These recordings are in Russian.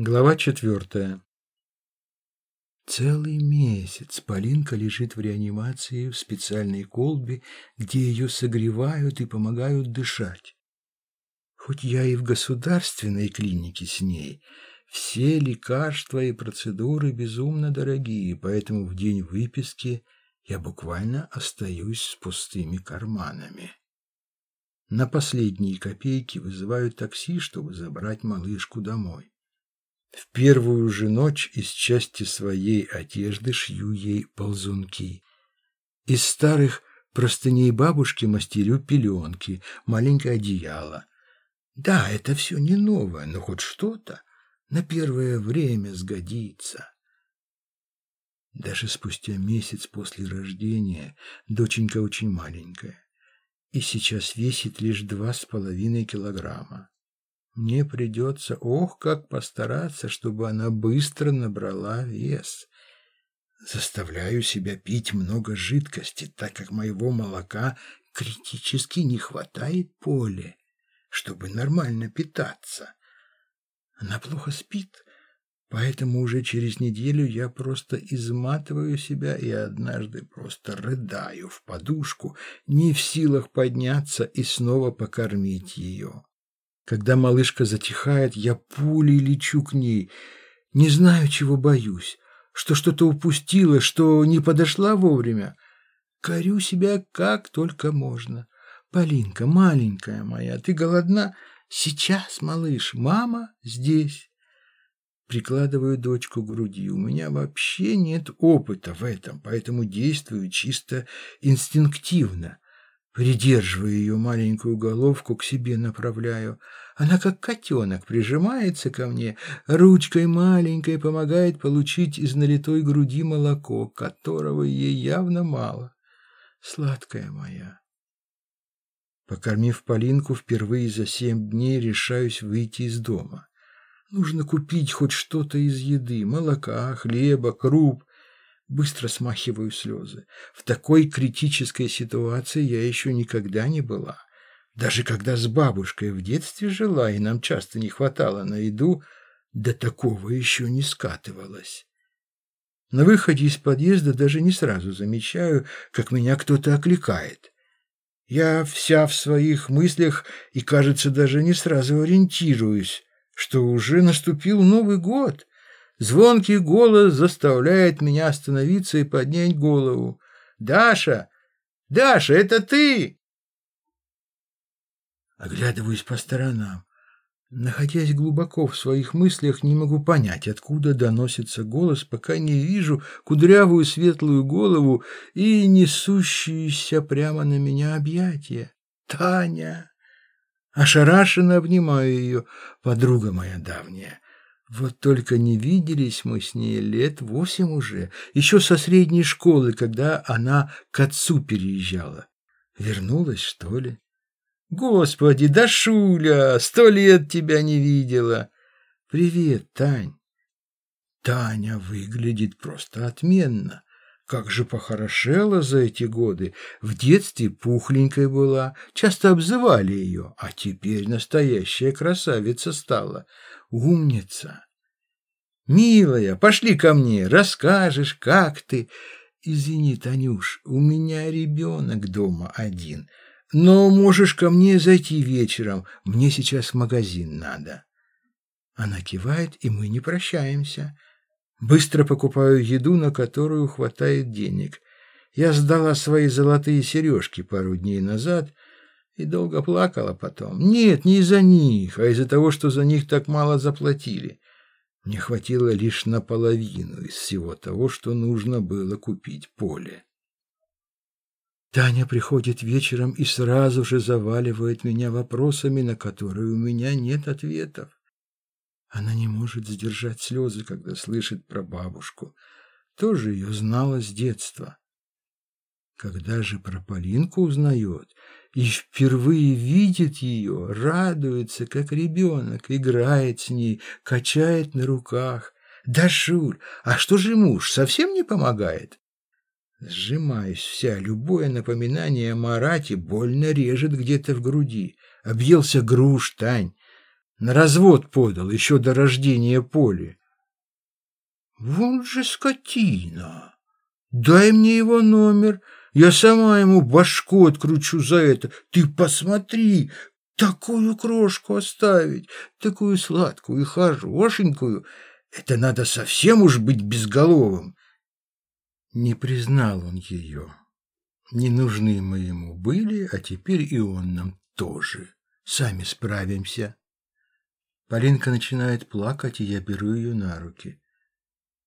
Глава четвертая. Целый месяц Полинка лежит в реанимации в специальной колбе, где ее согревают и помогают дышать. Хоть я и в государственной клинике с ней, все лекарства и процедуры безумно дорогие, поэтому в день выписки я буквально остаюсь с пустыми карманами. На последние копейки вызывают такси, чтобы забрать малышку домой. В первую же ночь из части своей одежды шью ей ползунки. Из старых простыней бабушки мастерю пеленки, маленькое одеяло. Да, это все не новое, но хоть что-то на первое время сгодится. Даже спустя месяц после рождения доченька очень маленькая и сейчас весит лишь два с половиной килограмма. Мне придется, ох, как постараться, чтобы она быстро набрала вес. Заставляю себя пить много жидкости, так как моего молока критически не хватает поле, чтобы нормально питаться. Она плохо спит, поэтому уже через неделю я просто изматываю себя и однажды просто рыдаю в подушку, не в силах подняться и снова покормить ее. Когда малышка затихает, я пулей лечу к ней. Не знаю, чего боюсь. Что что-то упустила, что не подошла вовремя. Корю себя как только можно. Полинка, маленькая моя, ты голодна? Сейчас, малыш, мама здесь. Прикладываю дочку к груди. У меня вообще нет опыта в этом, поэтому действую чисто инстинктивно. Придерживаю ее маленькую головку, к себе направляю. Она, как котенок, прижимается ко мне, ручкой маленькой помогает получить из налитой груди молоко, которого ей явно мало. Сладкая моя. Покормив Полинку, впервые за семь дней решаюсь выйти из дома. Нужно купить хоть что-то из еды, молока, хлеба, круп. Быстро смахиваю слезы. В такой критической ситуации я еще никогда не была. Даже когда с бабушкой в детстве жила, и нам часто не хватало на еду, до такого еще не скатывалось. На выходе из подъезда даже не сразу замечаю, как меня кто-то окликает. Я вся в своих мыслях и, кажется, даже не сразу ориентируюсь, что уже наступил Новый год, Звонкий голос заставляет меня остановиться и поднять голову. «Даша! Даша, это ты!» Оглядываюсь по сторонам. Находясь глубоко в своих мыслях, не могу понять, откуда доносится голос, пока не вижу кудрявую светлую голову и несущиеся прямо на меня объятия. «Таня!» Ошарашенно обнимаю ее, подруга моя давняя. Вот только не виделись мы с ней лет восемь уже, еще со средней школы, когда она к отцу переезжала. Вернулась, что ли? Господи, да Шуля, сто лет тебя не видела. Привет, Тань. Таня выглядит просто отменно. Как же похорошела за эти годы. В детстве пухленькой была, часто обзывали ее, а теперь настоящая красавица стала. Умница. Милая, пошли ко мне, расскажешь, как ты. Извини, Танюш, у меня ребенок дома один. Но можешь ко мне зайти вечером, мне сейчас в магазин надо. Она кивает, и мы не прощаемся. Быстро покупаю еду, на которую хватает денег. Я сдала свои золотые сережки пару дней назад и долго плакала потом. Нет, не из-за них, а из-за того, что за них так мало заплатили. Мне хватило лишь наполовину из всего того, что нужно было купить поле. Таня приходит вечером и сразу же заваливает меня вопросами, на которые у меня нет ответов. Она не может сдержать слезы, когда слышит про бабушку. Тоже ее знала с детства. Когда же про Полинку узнает и впервые видит ее, радуется, как ребенок, играет с ней, качает на руках. Да, Шур, а что же муж, совсем не помогает? Сжимаюсь вся, любое напоминание о Марате больно режет где-то в груди. Объелся груш, Тань. На развод подал еще до рождения Поли. Вон же скотина. Дай мне его номер, я сама ему башку откручу за это. Ты посмотри, такую крошку оставить, такую сладкую и хорошенькую. Это надо совсем уж быть безголовым. Не признал он ее. Не нужны мы ему были, а теперь и он нам тоже. Сами справимся. Полинка начинает плакать, и я беру ее на руки.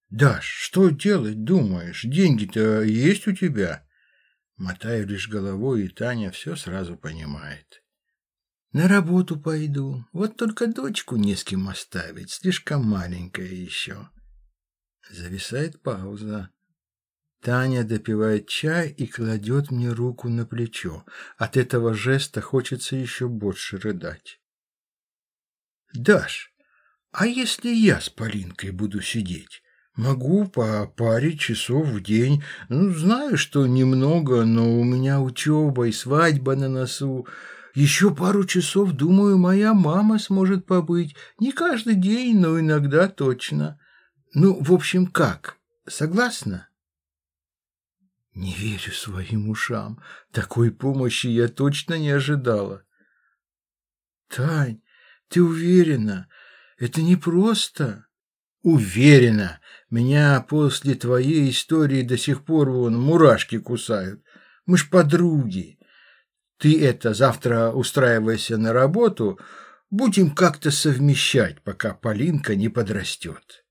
«Даш, что делать, думаешь? Деньги-то есть у тебя?» Мотаю лишь головой, и Таня все сразу понимает. «На работу пойду. Вот только дочку не с кем оставить, слишком маленькая еще». Зависает пауза. Таня допивает чай и кладет мне руку на плечо. От этого жеста хочется еще больше рыдать. «Даш, а если я с Полинкой буду сидеть? Могу по паре часов в день. Ну, знаю, что немного, но у меня учеба и свадьба на носу. Еще пару часов, думаю, моя мама сможет побыть. Не каждый день, но иногда точно. Ну, в общем, как? Согласна? Не верю своим ушам. Такой помощи я точно не ожидала. Тань, ты уверена? Это непросто. Уверена. Меня после твоей истории до сих пор вон мурашки кусают. Мы ж подруги. Ты это завтра устраивайся на работу, будем как-то совмещать, пока Полинка не подрастет.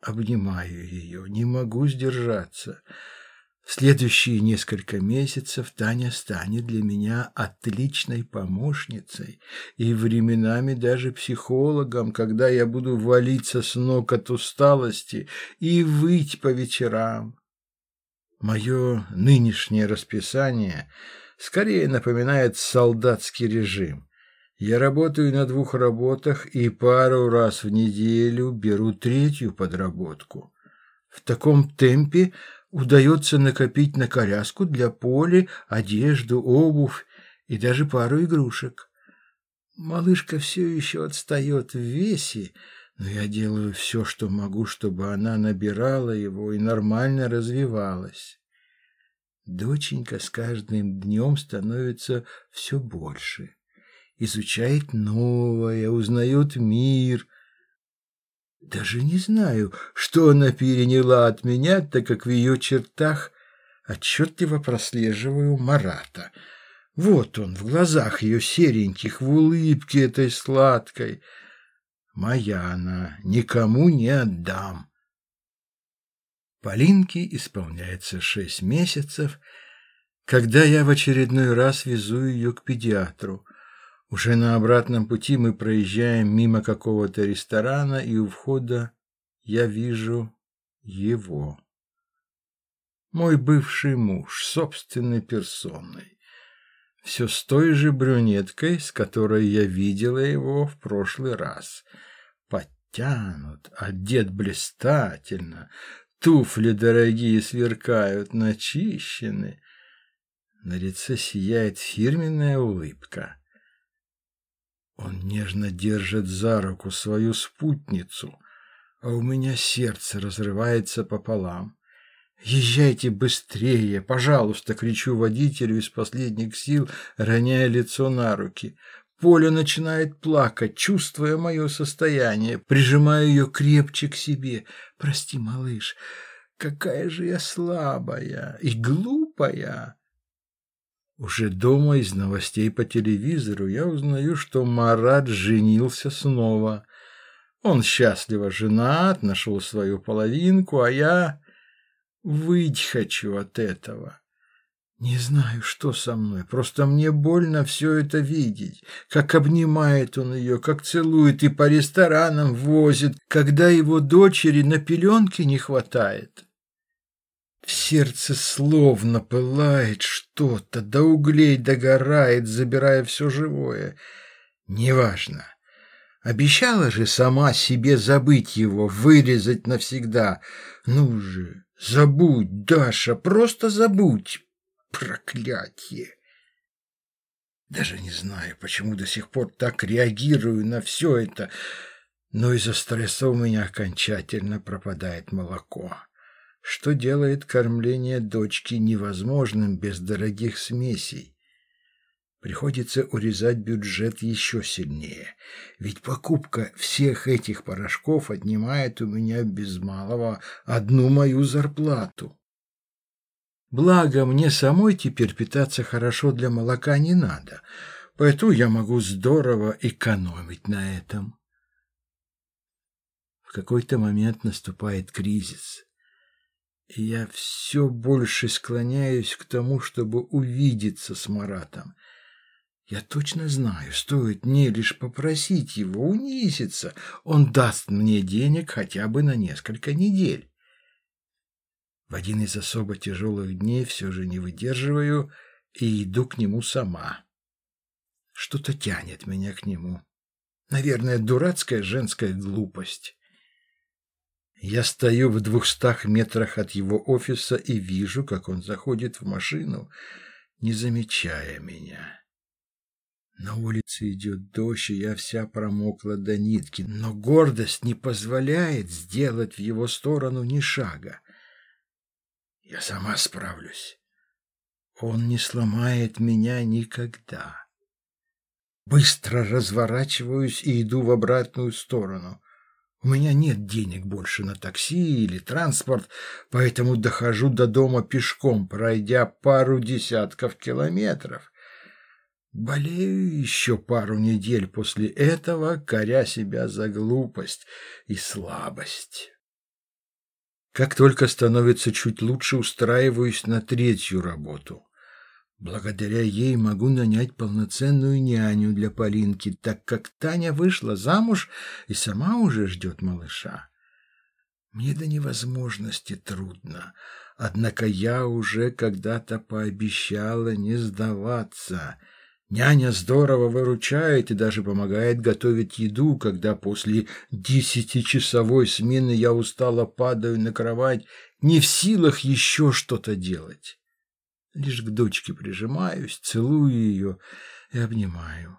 Обнимаю ее, не могу сдержаться. Следующие несколько месяцев Таня станет для меня отличной помощницей и временами даже психологом, когда я буду валиться с ног от усталости и выть по вечерам. Мое нынешнее расписание скорее напоминает солдатский режим. Я работаю на двух работах и пару раз в неделю беру третью подработку. В таком темпе удается накопить на коляску для поля, одежду, обувь и даже пару игрушек. Малышка все еще отстает в весе, но я делаю все, что могу, чтобы она набирала его и нормально развивалась. Доченька с каждым днем становится все больше. Изучает новое, узнает мир – даже не знаю, что она переняла от меня, так как в ее чертах отчетливо прослеживаю Марата. Вот он, в глазах ее сереньких, в улыбке этой сладкой. Моя она, никому не отдам. Полинке исполняется шесть месяцев, когда я в очередной раз везу ее к педиатру. Уже на обратном пути мы проезжаем мимо какого-то ресторана, и у входа я вижу его. Мой бывший муж, собственной персоной. Все с той же брюнеткой, с которой я видела его в прошлый раз. Подтянут, одет блистательно, туфли дорогие сверкают, начищены. На лице сияет фирменная улыбка. Он нежно держит за руку свою спутницу, а у меня сердце разрывается пополам. «Езжайте быстрее, пожалуйста!» — кричу водителю из последних сил, роняя лицо на руки. Поля начинает плакать, чувствуя мое состояние. Прижимаю ее крепче к себе. «Прости, малыш, какая же я слабая и глупая!» Уже дома из новостей по телевизору я узнаю, что Марат женился снова. Он счастливо женат, нашел свою половинку, а я выть хочу от этого. Не знаю, что со мной, просто мне больно все это видеть, как обнимает он ее, как целует и по ресторанам возит, когда его дочери на пеленке не хватает. Сердце словно пылает что-то, до углей догорает, забирая все живое. Неважно. Обещала же сама себе забыть его, вырезать навсегда. Ну же, забудь, Даша, просто забудь. Проклятье! Даже не знаю, почему до сих пор так реагирую на все это, но из-за стресса у меня окончательно пропадает молоко, что делает кормление дочки невозможным без дорогих смесей. Приходится урезать бюджет еще сильнее, ведь покупка всех этих порошков отнимает у меня без малого одну мою зарплату. Благо, мне самой теперь питаться хорошо для молока не надо, поэтому я могу здорово экономить на этом. В какой-то момент наступает кризис, я все больше склоняюсь к тому, чтобы увидеться с Маратом – я точно знаю, стоит мне лишь попросить его унизиться, он даст мне денег хотя бы на несколько недель. В один из особо тяжелых дней все же не выдерживаю и иду к нему сама. Что-то тянет меня к нему. Наверное, дурацкая женская глупость. Я стою в двухстах метрах от его офиса и вижу, как он заходит в машину, не замечая меня. На улице идет дождь, и я вся промокла до нитки, но гордость не позволяет сделать в его сторону ни шага. Я сама справлюсь. Он не сломает меня никогда. Быстро разворачиваюсь и иду в обратную сторону. У меня нет денег больше на такси или транспорт, поэтому дохожу до дома пешком, пройдя пару десятков километров. Болею еще пару недель после этого, коря себя за глупость и слабость. Как только становится чуть лучше, устраиваюсь на третью работу. Благодаря ей могу нанять полноценную няню для Полинки, так как Таня вышла замуж и сама уже ждет малыша. Мне до невозможности трудно, однако я уже когда-то пообещала не сдаваться — Няня здорово выручает и даже помогает готовить еду, когда после десятичасовой смены я устало падаю на кровать, не в силах еще что-то делать. Лишь к дочке прижимаюсь, целую ее и обнимаю.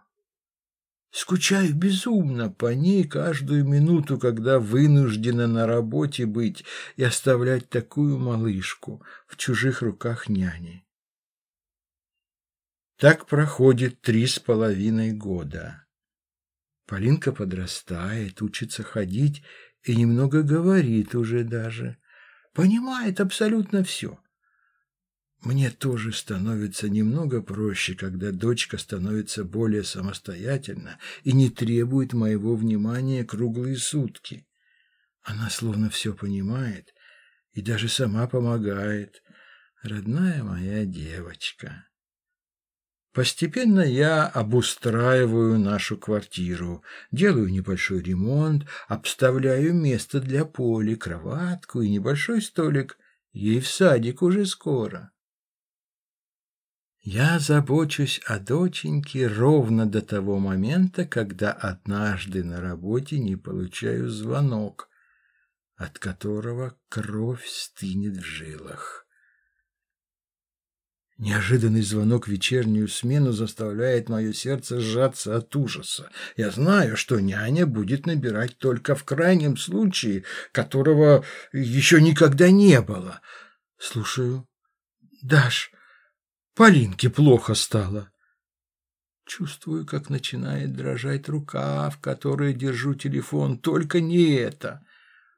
Скучаю безумно по ней каждую минуту, когда вынуждена на работе быть и оставлять такую малышку в чужих руках няни. Так проходит три с половиной года. Полинка подрастает, учится ходить и немного говорит уже даже. Понимает абсолютно все. Мне тоже становится немного проще, когда дочка становится более самостоятельна и не требует моего внимания круглые сутки. Она словно все понимает и даже сама помогает. Родная моя девочка. Постепенно я обустраиваю нашу квартиру, делаю небольшой ремонт, обставляю место для Поли, кроватку и небольшой столик. Ей в садик уже скоро. Я забочусь о доченьке ровно до того момента, когда однажды на работе не получаю звонок, от которого кровь стынет в жилах. Неожиданный звонок в вечернюю смену заставляет мое сердце сжаться от ужаса. Я знаю, что няня будет набирать только в крайнем случае, которого еще никогда не было. Слушаю. Даш, Полинке плохо стало. Чувствую, как начинает дрожать рука, в которой держу телефон. Только не это.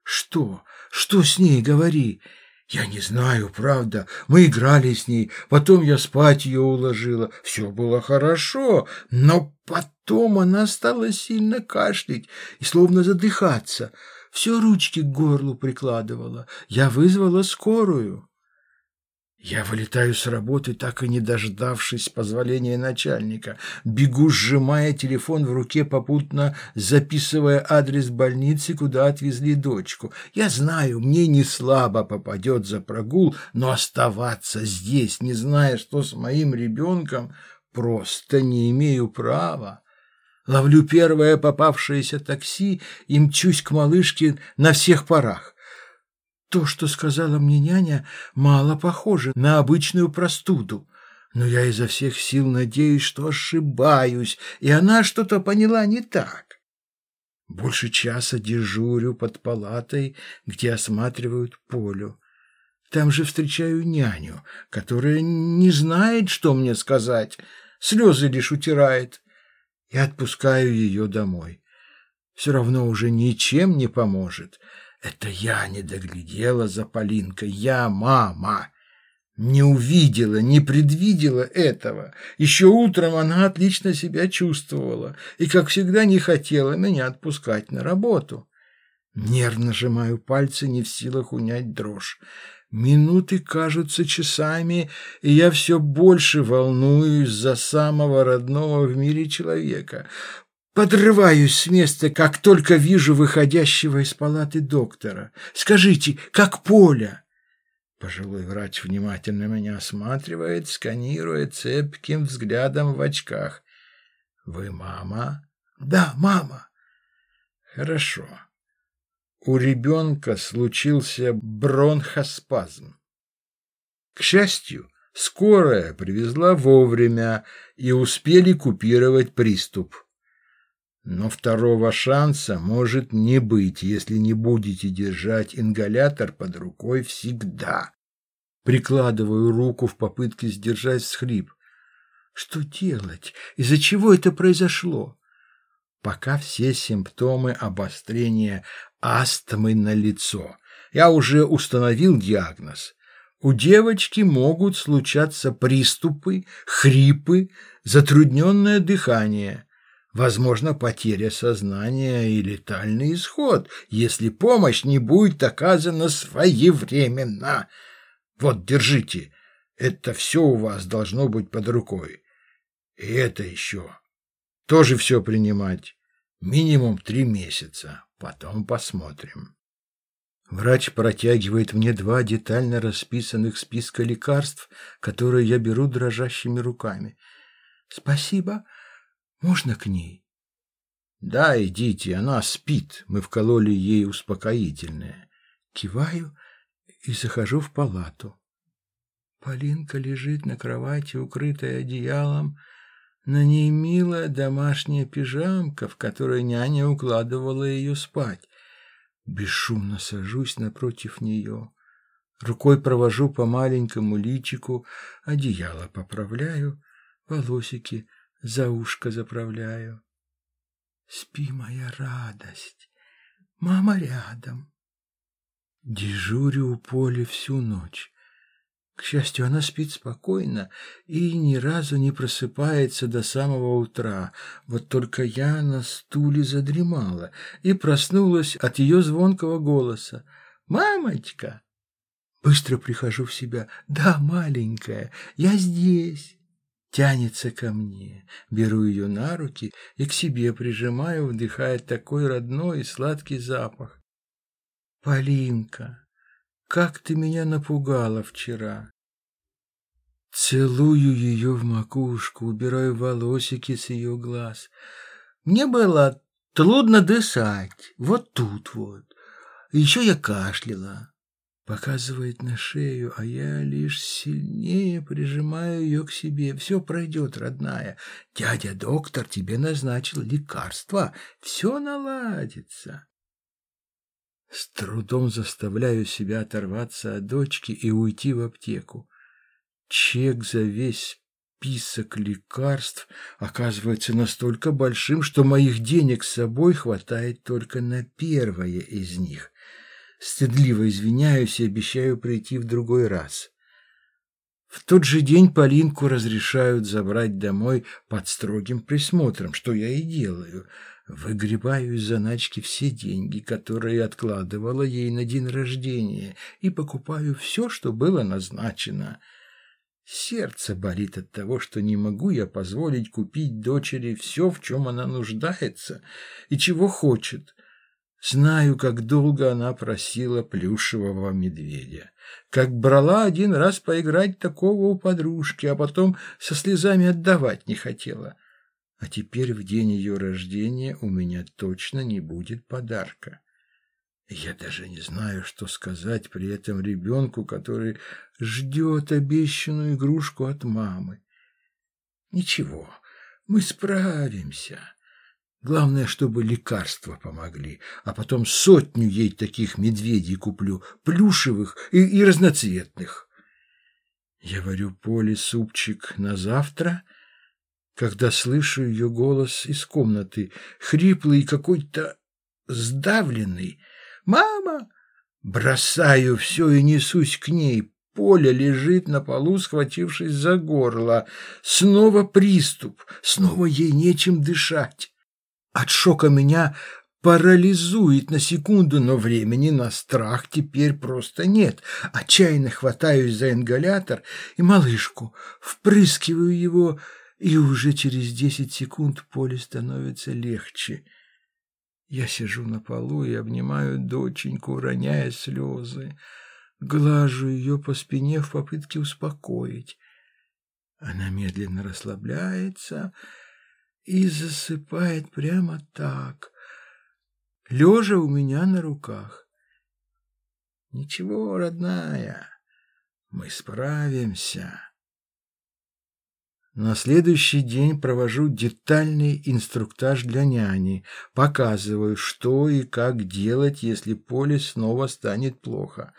Что? Что с ней? Говори. Я не знаю, правда. Мы играли с ней, потом я спать ее уложила. Все было хорошо, но потом она стала сильно кашлять и словно задыхаться. Все ручки к горлу прикладывала. Я вызвала скорую. Я вылетаю с работы, так и не дождавшись позволения начальника. Бегу, сжимая телефон в руке, попутно записывая адрес больницы, куда отвезли дочку. Я знаю, мне не слабо попадет за прогул, но оставаться здесь, не зная, что с моим ребенком, просто не имею права. Ловлю первое попавшееся такси и мчусь к малышке на всех парах. То, что сказала мне няня, мало похоже на обычную простуду. Но я изо всех сил надеюсь, что ошибаюсь, и она что-то поняла не так. Больше часа дежурю под палатой, где осматривают Полю. Там же встречаю няню, которая не знает, что мне сказать, слезы лишь утирает, и отпускаю ее домой. Все равно уже ничем не поможет. Это я не доглядела за Полинкой, я мама. Не увидела, не предвидела этого. Еще утром она отлично себя чувствовала и, как всегда, не хотела меня отпускать на работу. Нервно сжимаю пальцы, не в силах унять дрожь. Минуты кажутся часами, и я все больше волнуюсь за самого родного в мире человека. Подрываюсь с места, как только вижу выходящего из палаты доктора. «Скажите, как Поля?» Пожилой врач внимательно меня осматривает, сканируя цепким взглядом в очках. «Вы мама?» «Да, мама». «Хорошо. У ребенка случился бронхоспазм. К счастью, скорая привезла вовремя и успели купировать приступ. Но второго шанса может не быть, если не будете держать ингалятор под рукой всегда. Прикладываю руку в попытке сдержать схрип. Что делать? Из-за чего это произошло? Пока все симптомы обострения астмы на лицо. Я уже установил диагноз. У девочки могут случаться приступы, хрипы, затрудненное дыхание – Возможно, потеря сознания и летальный исход, если помощь не будет оказана своевременно. Вот, держите, это все у вас должно быть под рукой. И это еще. Тоже все принимать. Минимум три месяца. Потом посмотрим. Врач протягивает мне два детально расписанных списка лекарств, которые я беру дрожащими руками. «Спасибо», можно к ней? Да, идите, она спит. Мы вкололи ей успокоительное. Киваю и захожу в палату. Полинка лежит на кровати, укрытая одеялом. На ней милая домашняя пижамка, в которой няня укладывала ее спать. Бесшумно сажусь напротив нее. Рукой провожу по маленькому личику, одеяло поправляю, волосики – за ушко заправляю. Спи, моя радость, мама рядом. Дежурю у поля всю ночь. К счастью, она спит спокойно и ни разу не просыпается до самого утра. Вот только я на стуле задремала и проснулась от ее звонкого голоса. «Мамочка!» Быстро прихожу в себя. «Да, маленькая, я здесь» тянется ко мне. Беру ее на руки и к себе прижимаю, вдыхая такой родной и сладкий запах. Полинка, как ты меня напугала вчера. Целую ее в макушку, убираю волосики с ее глаз. Мне было трудно дышать, вот тут вот. Еще я кашляла показывает на шею, а я лишь сильнее прижимаю ее к себе. Все пройдет, родная. Дядя доктор тебе назначил лекарства. Все наладится. С трудом заставляю себя оторваться от дочки и уйти в аптеку. Чек за весь список лекарств оказывается настолько большим, что моих денег с собой хватает только на первое из них. Стыдливо извиняюсь и обещаю прийти в другой раз. В тот же день Полинку разрешают забрать домой под строгим присмотром, что я и делаю. Выгребаю из заначки все деньги, которые откладывала ей на день рождения, и покупаю все, что было назначено. Сердце болит от того, что не могу я позволить купить дочери все, в чем она нуждается и чего хочет. Знаю, как долго она просила плюшевого медведя, как брала один раз поиграть такого у подружки, а потом со слезами отдавать не хотела. А теперь в день ее рождения у меня точно не будет подарка. Я даже не знаю, что сказать при этом ребенку, который ждет обещанную игрушку от мамы. Ничего, мы справимся. Главное, чтобы лекарства помогли, а потом сотню ей таких медведей куплю, плюшевых и, и разноцветных. Я варю поле супчик на завтра, когда слышу ее голос из комнаты, хриплый и какой-то сдавленный. «Мама!» Бросаю все и несусь к ней. Поля лежит на полу, схватившись за горло. Снова приступ, снова ей нечем дышать. От шока меня парализует на секунду, но времени на страх теперь просто нет. Отчаянно хватаюсь за ингалятор и малышку, впрыскиваю его, и уже через десять секунд поле становится легче. Я сижу на полу и обнимаю доченьку, роняя слезы. Глажу ее по спине в попытке успокоить. Она медленно расслабляется и засыпает прямо так, лежа у меня на руках. Ничего, родная, мы справимся. На следующий день провожу детальный инструктаж для няни, показываю, что и как делать, если поле снова станет плохо.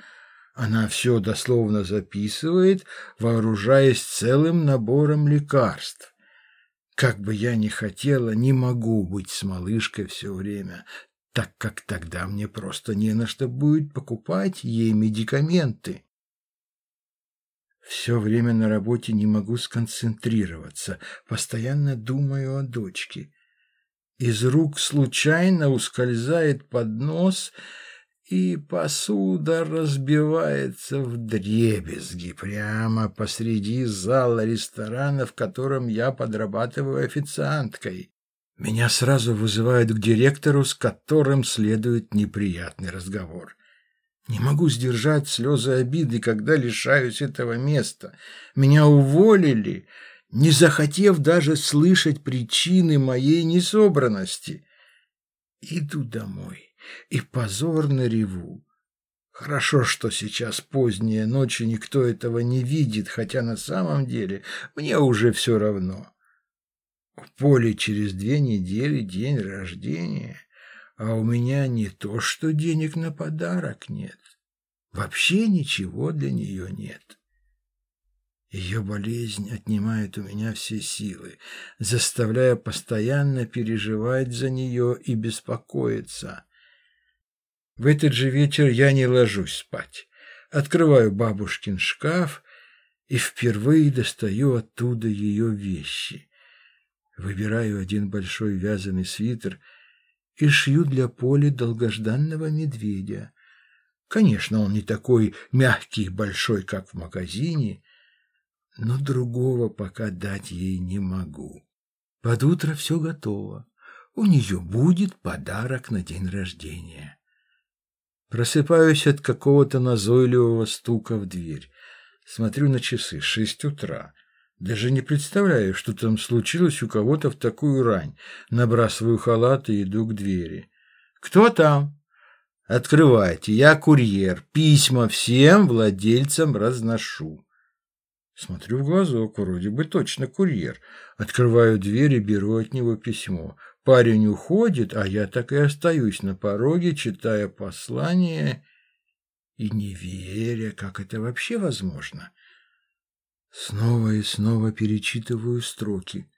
Она все дословно записывает, вооружаясь целым набором лекарств. Как бы я ни хотела, не могу быть с малышкой все время, так как тогда мне просто не на что будет покупать ей медикаменты. Все время на работе не могу сконцентрироваться, постоянно думаю о дочке. Из рук случайно ускользает поднос, и посуда разбивается в дребезги прямо посреди зала ресторана, в котором я подрабатываю официанткой. Меня сразу вызывают к директору, с которым следует неприятный разговор. Не могу сдержать слезы обиды, когда лишаюсь этого места. Меня уволили, не захотев даже слышать причины моей несобранности. Иду домой и позорно реву. Хорошо, что сейчас поздняя ночь, и никто этого не видит, хотя на самом деле мне уже все равно. У Поли через две недели день рождения — а у меня не то, что денег на подарок нет. Вообще ничего для нее нет. Ее болезнь отнимает у меня все силы, заставляя постоянно переживать за нее и беспокоиться. В этот же вечер я не ложусь спать. Открываю бабушкин шкаф и впервые достаю оттуда ее вещи. Выбираю один большой вязаный свитер – и шью для Поли долгожданного медведя. Конечно, он не такой мягкий и большой, как в магазине, но другого пока дать ей не могу. Под утро все готово. У нее будет подарок на день рождения. Просыпаюсь от какого-то назойливого стука в дверь. Смотрю на часы. Шесть утра. Даже не представляю, что там случилось у кого-то в такую рань. Набрасываю халат и иду к двери. «Кто там?» «Открывайте, я курьер. Письма всем владельцам разношу». Смотрю в глазок, вроде бы точно курьер. Открываю дверь и беру от него письмо. Парень уходит, а я так и остаюсь на пороге, читая послание и не веря, как это вообще возможно. Снова и снова перечитываю строки.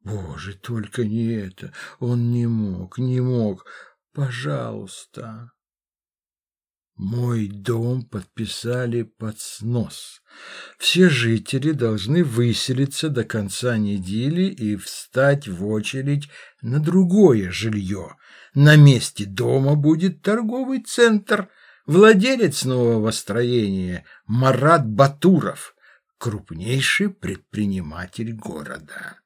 Боже, только не это. Он не мог, не мог. Пожалуйста. Мой дом подписали под снос. Все жители должны выселиться до конца недели и встать в очередь на другое жилье. На месте дома будет торговый центр. Владелец нового строения Марат Батуров – крупнейший предприниматель города.